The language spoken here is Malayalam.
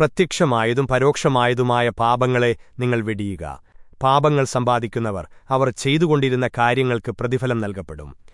പ്രത്യക്ഷമായതും പരോക്ഷമായതുമായ പാപങ്ങളെ നിങ്ങൾ വെടിയുക. പാപങ്ങൾ സമ്പാദിക്കുന്നവർ അവർ ചെയ്തുകൊണ്ടിരുന്ന കാര്യങ്ങൾക്ക് പ്രതിഫലം നൽകപ്പെടും.